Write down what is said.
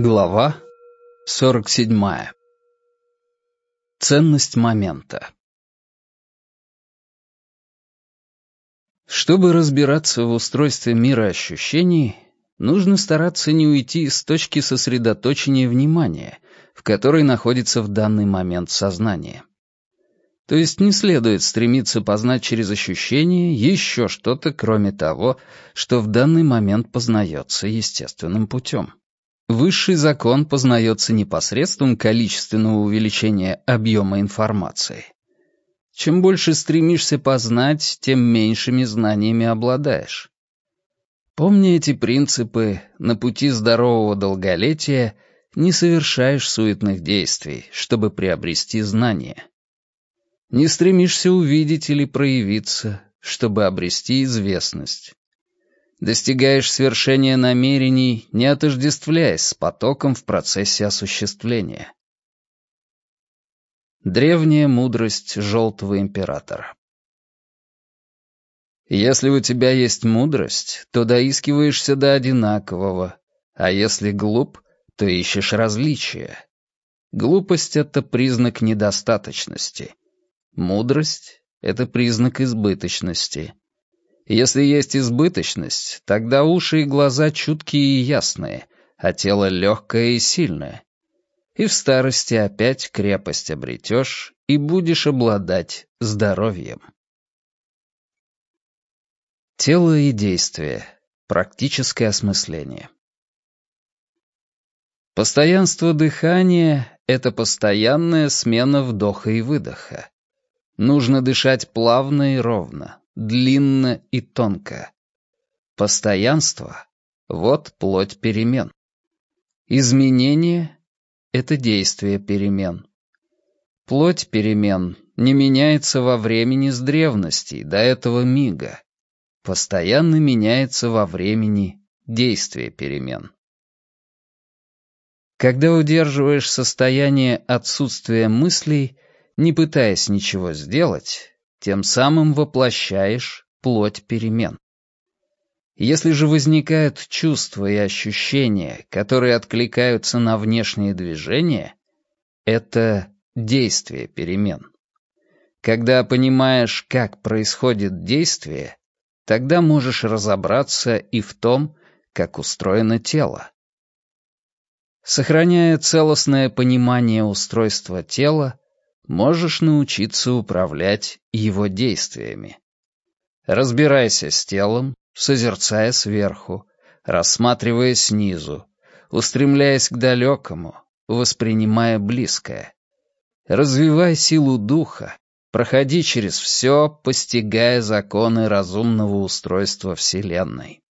Глава 47. Ценность момента. Чтобы разбираться в устройстве мира ощущений, нужно стараться не уйти из точки сосредоточения внимания, в которой находится в данный момент сознание. То есть не следует стремиться познать через ощущение еще что-то, кроме того, что в данный момент познается естественным путем. Высший закон познается не посредством количественного увеличения объема информации. Чем больше стремишься познать, тем меньшими знаниями обладаешь. Помни эти принципы, на пути здорового долголетия не совершаешь суетных действий, чтобы приобрести знания. Не стремишься увидеть или проявиться, чтобы обрести известность достигаешь свершения намерений, не отождествляясь с потоком в процессе осуществления. Древняя мудрость Желтого Императора Если у тебя есть мудрость, то доискиваешься до одинакового, а если глуп, то ищешь различия. Глупость — это признак недостаточности. Мудрость — это признак избыточности. Если есть избыточность, тогда уши и глаза чуткие и ясные, а тело легкое и сильное. И в старости опять крепость обретешь и будешь обладать здоровьем. Тело и действие. Практическое осмысление. Постоянство дыхания — это постоянная смена вдоха и выдоха. Нужно дышать плавно и ровно, длинно и тонко. Постоянство — вот плоть перемен. Изменение — это действие перемен. Плоть перемен не меняется во времени с древности до этого мига. Постоянно меняется во времени действие перемен. Когда удерживаешь состояние отсутствия мыслей, не пытаясь ничего сделать, тем самым воплощаешь плоть перемен. Если же возникают чувства и ощущения, которые откликаются на внешние движения, это действие перемен. Когда понимаешь, как происходит действие, тогда можешь разобраться и в том, как устроено тело. Сохраняя целостное понимание устройства тела, можешь научиться управлять его действиями. Разбирайся с телом, созерцая сверху, рассматривая снизу, устремляясь к далекому, воспринимая близкое. Развивай силу духа, проходи через все, постигая законы разумного устройства Вселенной.